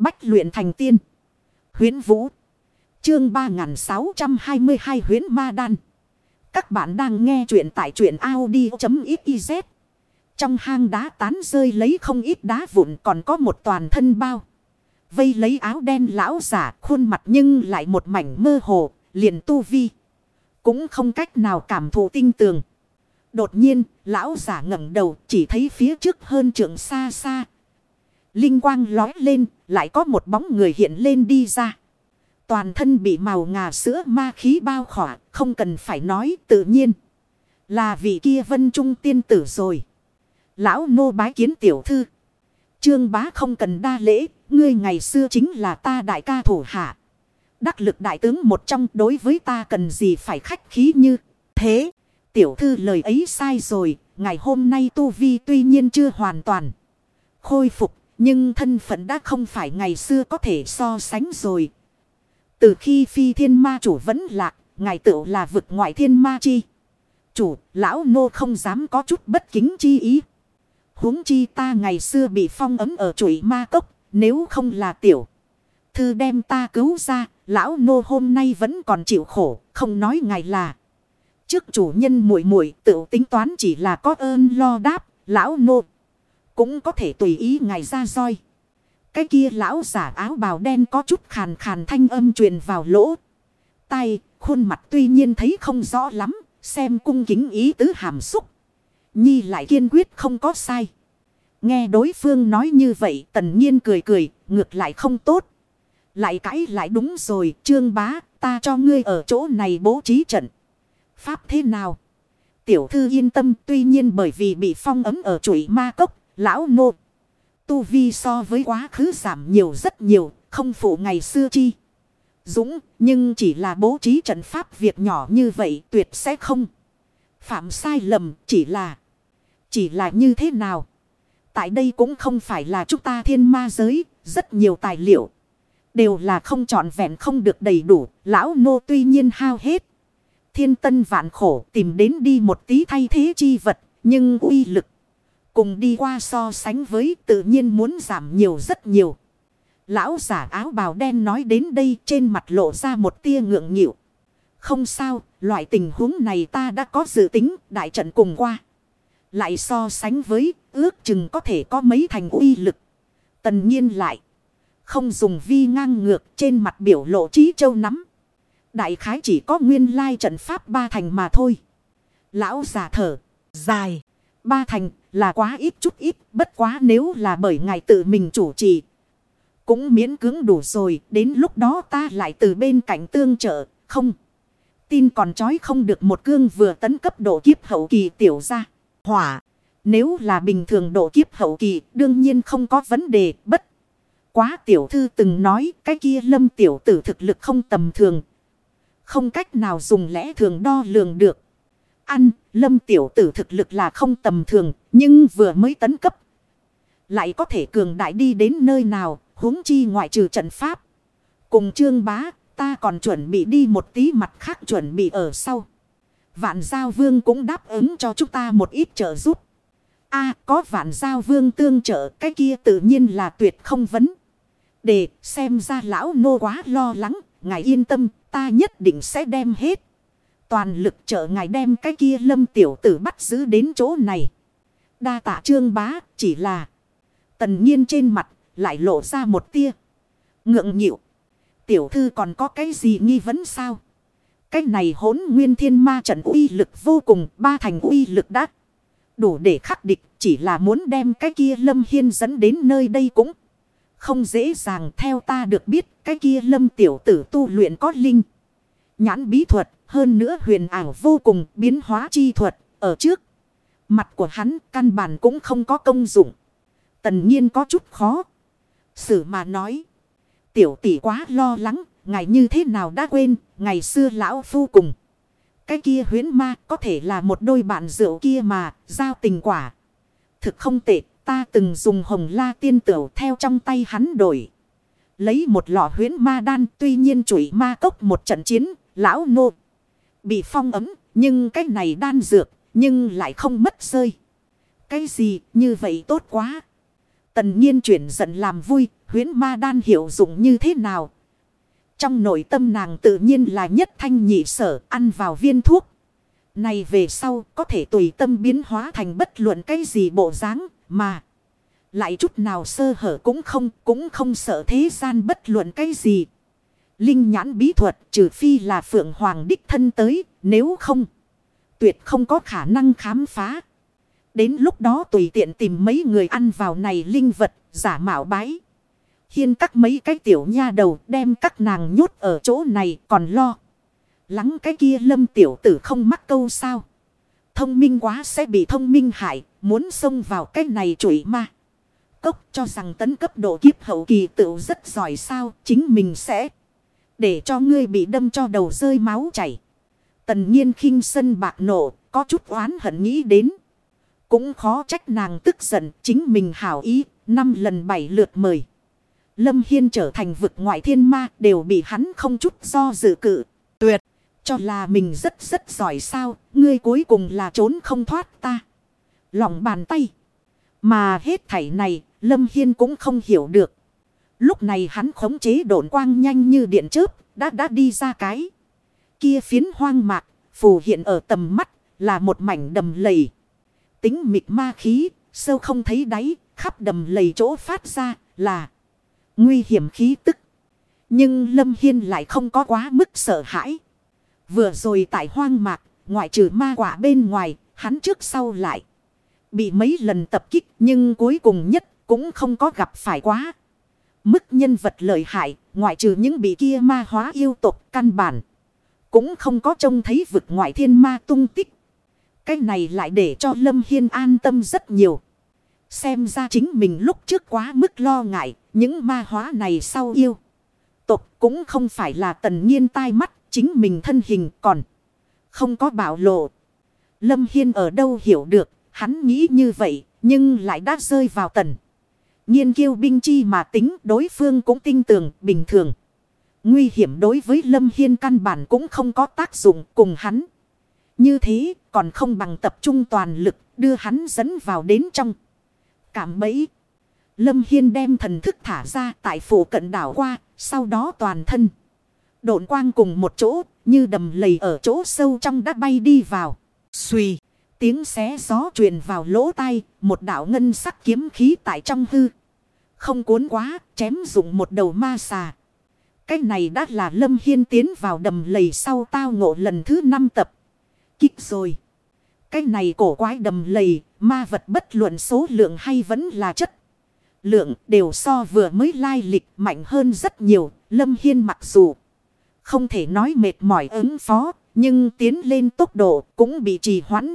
Bách luyện thành tiên. Huyến Vũ. Chương 3622 Huyến Ma Đan. Các bạn đang nghe truyện tại truyện Audi.xyz. Trong hang đá tán rơi lấy không ít đá vụn còn có một toàn thân bao. Vây lấy áo đen lão giả khuôn mặt nhưng lại một mảnh mơ hồ, liền tu vi. Cũng không cách nào cảm thụ tinh tường. Đột nhiên, lão giả ngẩng đầu chỉ thấy phía trước hơn trường xa xa. Linh quang lói lên, lại có một bóng người hiện lên đi ra. Toàn thân bị màu ngà sữa ma khí bao khỏa, không cần phải nói tự nhiên. Là vị kia vân trung tiên tử rồi. Lão nô bái kiến tiểu thư. Trương bá không cần đa lễ, ngươi ngày xưa chính là ta đại ca thủ hạ. Đắc lực đại tướng một trong đối với ta cần gì phải khách khí như thế. Tiểu thư lời ấy sai rồi, ngày hôm nay tu vi tuy nhiên chưa hoàn toàn khôi phục, nhưng thân phận đã không phải ngày xưa có thể so sánh rồi. Từ khi phi thiên ma chủ vẫn lạc, ngài tự là vực ngoại thiên ma chi. Chủ, lão nô không dám có chút bất kính chi ý. huống chi ta ngày xưa bị phong ấm ở chuỗi ma cốc, nếu không là tiểu. Thư đem ta cứu ra, lão nô hôm nay vẫn còn chịu khổ, không nói ngài là. Trước chủ nhân muội muội tự tính toán chỉ là có ơn lo đáp, lão nô. Cũng có thể tùy ý ngài ra roi. Cái kia lão giả áo bào đen có chút khàn khàn thanh âm truyền vào lỗ. Tay, khuôn mặt tuy nhiên thấy không rõ lắm, xem cung kính ý tứ hàm xúc. Nhi lại kiên quyết không có sai. Nghe đối phương nói như vậy tần nhiên cười cười, ngược lại không tốt. Lại cãi lại đúng rồi, trương bá, ta cho ngươi ở chỗ này bố trí trận. Pháp thế nào? Tiểu thư yên tâm tuy nhiên bởi vì bị phong ấm ở chuỗi ma cốc, lão nô. Tu vi so với quá khứ giảm nhiều rất nhiều, không phụ ngày xưa chi. Dũng, nhưng chỉ là bố trí trận pháp việc nhỏ như vậy tuyệt sẽ không. Phạm sai lầm, chỉ là... Chỉ là như thế nào? Tại đây cũng không phải là chúng ta thiên ma giới, rất nhiều tài liệu. Đều là không trọn vẹn không được đầy đủ, lão nô tuy nhiên hao hết. Thiên tân vạn khổ tìm đến đi một tí thay thế chi vật, nhưng uy lực. Cùng đi qua so sánh với tự nhiên muốn giảm nhiều rất nhiều. Lão giả áo bào đen nói đến đây trên mặt lộ ra một tia ngượng nghịu. Không sao, loại tình huống này ta đã có dự tính đại trận cùng qua. Lại so sánh với ước chừng có thể có mấy thành uy lực. Tần nhiên lại. Không dùng vi ngang ngược trên mặt biểu lộ trí châu nắm. Đại khái chỉ có nguyên lai trận pháp ba thành mà thôi. Lão giả thở. Dài. Ba thành là quá ít chút ít. Bất quá nếu là bởi ngài tự mình chủ trì. Cũng miễn cưỡng đủ rồi. Đến lúc đó ta lại từ bên cạnh tương trợ. Không. Tin còn chói không được một cương vừa tấn cấp độ kiếp hậu kỳ tiểu ra. Hỏa. Nếu là bình thường độ kiếp hậu kỳ. Đương nhiên không có vấn đề. Bất. Quá tiểu thư từng nói cái kia lâm tiểu tử thực lực không tầm thường. Không cách nào dùng lẽ thường đo lường được. Ăn, lâm tiểu tử thực lực là không tầm thường, nhưng vừa mới tấn cấp. Lại có thể cường đại đi đến nơi nào, huống chi ngoại trừ trận pháp. Cùng trương bá, ta còn chuẩn bị đi một tí mặt khác chuẩn bị ở sau. Vạn giao vương cũng đáp ứng cho chúng ta một ít trợ giúp. a có vạn giao vương tương trợ, cái kia tự nhiên là tuyệt không vấn. Để xem ra lão nô quá lo lắng, ngài yên tâm, ta nhất định sẽ đem hết. Toàn lực trợ ngài đem cái kia lâm tiểu tử bắt giữ đến chỗ này. Đa tạ trương bá, chỉ là. Tần nhiên trên mặt lại lộ ra một tia. Ngượng nhịu. Tiểu thư còn có cái gì nghi vấn sao? Cái này hỗn nguyên thiên ma trận uy lực vô cùng. Ba thành uy lực đã đủ để khắc địch. Chỉ là muốn đem cái kia lâm hiên dẫn đến nơi đây cũng. Không dễ dàng theo ta được biết, cái kia lâm tiểu tử tu luyện có linh. Nhãn bí thuật hơn nữa huyền ảo vô cùng biến hóa chi thuật ở trước. Mặt của hắn căn bản cũng không có công dụng. Tần nhiên có chút khó. Sử mà nói. Tiểu tỷ quá lo lắng. Ngày như thế nào đã quên. Ngày xưa lão phu cùng. Cái kia huyến ma có thể là một đôi bạn rượu kia mà. Giao tình quả. Thực không tệ. Ta từng dùng hồng la tiên tửu theo trong tay hắn đổi. Lấy một lọ huyến ma đan tuy nhiên chuỗi ma cốc một trận chiến, lão nô. Bị phong ấm, nhưng cái này đan dược, nhưng lại không mất rơi. Cái gì như vậy tốt quá. Tần nhiên chuyển giận làm vui, huyến ma đan hiệu dụng như thế nào? Trong nội tâm nàng tự nhiên là nhất thanh nhị sở ăn vào viên thuốc. Này về sau có thể tùy tâm biến hóa thành bất luận cái gì bộ dáng mà. Lại chút nào sơ hở cũng không, cũng không sợ thế gian bất luận cái gì. Linh nhãn bí thuật trừ phi là phượng hoàng đích thân tới, nếu không, tuyệt không có khả năng khám phá. Đến lúc đó tùy tiện tìm mấy người ăn vào này linh vật, giả mạo bái. Hiên các mấy cái tiểu nha đầu đem các nàng nhốt ở chỗ này còn lo. Lắng cái kia lâm tiểu tử không mắc câu sao. Thông minh quá sẽ bị thông minh hại, muốn xông vào cái này chửi ma. Cốc cho rằng tấn cấp độ kiếp hậu kỳ tựu rất giỏi sao, chính mình sẽ để cho ngươi bị đâm cho đầu rơi máu chảy. Tần nhiên khinh sân bạc nổ, có chút oán hận nghĩ đến. Cũng khó trách nàng tức giận, chính mình hảo ý, năm lần bảy lượt mời. Lâm Hiên trở thành vực ngoại thiên ma đều bị hắn không chút do dự cự. Tuyệt, cho là mình rất rất giỏi sao, ngươi cuối cùng là trốn không thoát ta. Lòng bàn tay. Mà hết thảy này, Lâm Hiên cũng không hiểu được. Lúc này hắn khống chế độn quang nhanh như điện chớp, đã đã đi ra cái. Kia phiến hoang mạc, phù hiện ở tầm mắt, là một mảnh đầm lầy. Tính mịt ma khí, sâu không thấy đáy, khắp đầm lầy chỗ phát ra, là nguy hiểm khí tức. Nhưng Lâm Hiên lại không có quá mức sợ hãi. Vừa rồi tại hoang mạc, ngoại trừ ma quả bên ngoài, hắn trước sau lại. Bị mấy lần tập kích nhưng cuối cùng nhất cũng không có gặp phải quá. Mức nhân vật lợi hại, ngoại trừ những bị kia ma hóa yêu tộc căn bản. Cũng không có trông thấy vực ngoại thiên ma tung tích. Cái này lại để cho Lâm Hiên an tâm rất nhiều. Xem ra chính mình lúc trước quá mức lo ngại, những ma hóa này sau yêu. tộc cũng không phải là tần nhiên tai mắt, chính mình thân hình còn không có bảo lộ. Lâm Hiên ở đâu hiểu được, hắn nghĩ như vậy, nhưng lại đã rơi vào tần. Nhiên kiêu binh chi mà tính đối phương cũng tin tưởng bình thường. Nguy hiểm đối với Lâm Hiên căn bản cũng không có tác dụng cùng hắn. Như thế còn không bằng tập trung toàn lực đưa hắn dẫn vào đến trong. Cảm bẫy. Lâm Hiên đem thần thức thả ra tại phủ cận đảo qua, sau đó toàn thân. Độn quang cùng một chỗ, như đầm lầy ở chỗ sâu trong đã bay đi vào. Xùy, tiếng xé gió truyền vào lỗ tai, một đạo ngân sắc kiếm khí tại trong hư. Không cuốn quá, chém dụng một đầu ma xà. Cái này đã là Lâm Hiên tiến vào đầm lầy sau tao ngộ lần thứ năm tập. Kích rồi. Cái này cổ quái đầm lầy, ma vật bất luận số lượng hay vẫn là chất. Lượng đều so vừa mới lai lịch mạnh hơn rất nhiều. Lâm Hiên mặc dù không thể nói mệt mỏi ứng phó, nhưng tiến lên tốc độ cũng bị trì hoãn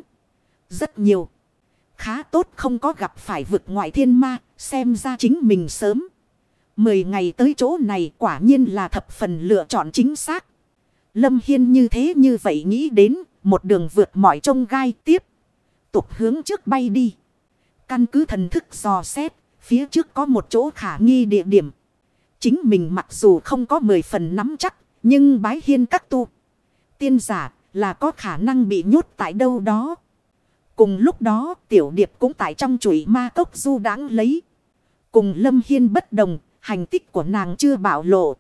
rất nhiều. Khá tốt không có gặp phải vực ngoại thiên ma, xem ra chính mình sớm. Mười ngày tới chỗ này quả nhiên là thập phần lựa chọn chính xác. Lâm Hiên như thế như vậy nghĩ đến một đường vượt mọi trông gai tiếp. Tục hướng trước bay đi. Căn cứ thần thức dò xét, phía trước có một chỗ khả nghi địa điểm. Chính mình mặc dù không có mười phần nắm chắc, nhưng bái hiên các tu. Tiên giả là có khả năng bị nhốt tại đâu đó. Cùng lúc đó tiểu điệp cũng tại trong chuỗi ma cốc du đáng lấy. Cùng lâm hiên bất đồng, hành tích của nàng chưa bảo lộ.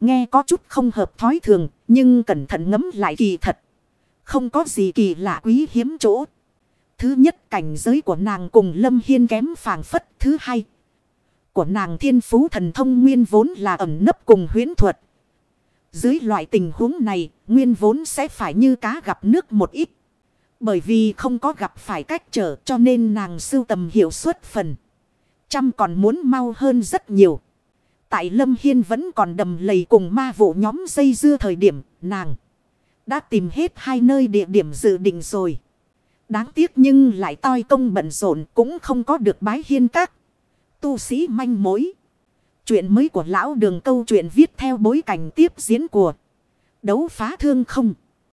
Nghe có chút không hợp thói thường, nhưng cẩn thận ngấm lại kỳ thật. Không có gì kỳ lạ quý hiếm chỗ. Thứ nhất cảnh giới của nàng cùng lâm hiên kém phàng phất. Thứ hai, của nàng thiên phú thần thông nguyên vốn là ẩm nấp cùng huyến thuật. Dưới loại tình huống này, nguyên vốn sẽ phải như cá gặp nước một ít. Bởi vì không có gặp phải cách trở cho nên nàng sưu tầm hiệu suất phần. Trăm còn muốn mau hơn rất nhiều. Tại Lâm Hiên vẫn còn đầm lầy cùng ma vụ nhóm dây dưa thời điểm, nàng đã tìm hết hai nơi địa điểm dự định rồi. Đáng tiếc nhưng lại toi công bận rộn cũng không có được bái hiên các. Tu sĩ manh mối. Chuyện mới của lão đường câu chuyện viết theo bối cảnh tiếp diễn của đấu phá thương không.